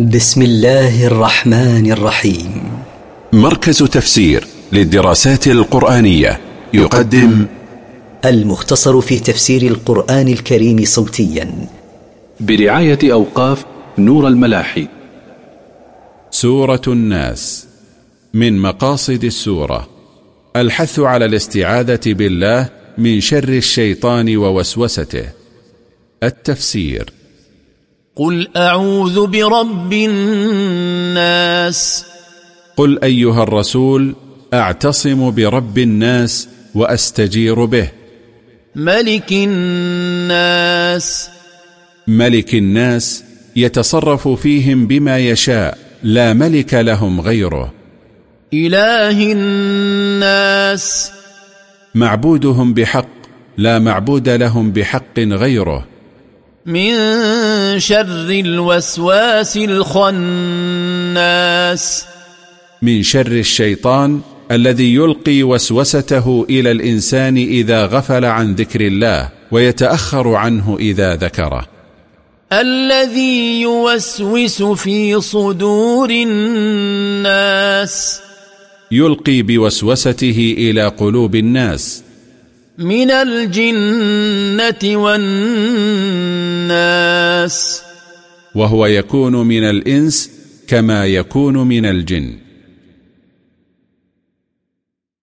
بسم الله الرحمن الرحيم. مركز تفسير للدراسات القرآنية يقدم المختصر في تفسير القرآن الكريم صوتيا. برعاية أوقاف نور الملاحي. سورة الناس. من مقاصد السورة الحث على الاستعاذة بالله من شر الشيطان ووسوسته. التفسير قل أعوذ برب الناس. قل أيها الرسول أعتصم برب الناس وأستجير به. ملك الناس. ملك الناس يتصرف فيهم بما يشاء لا ملك لهم غيره. إله الناس. معبودهم بحق لا معبود لهم بحق غيره. من شر الوسواس الخناس. من شر الشيطان الذي يلقي وسوسته إلى الإنسان إذا غفل عن ذكر الله ويتأخر عنه إذا ذكره. الذي يوسوس في صدور الناس. يلقي بوسوسته إلى قلوب الناس. من الجنة والناس. وهو يكون من الإنس كما يكون من الجن.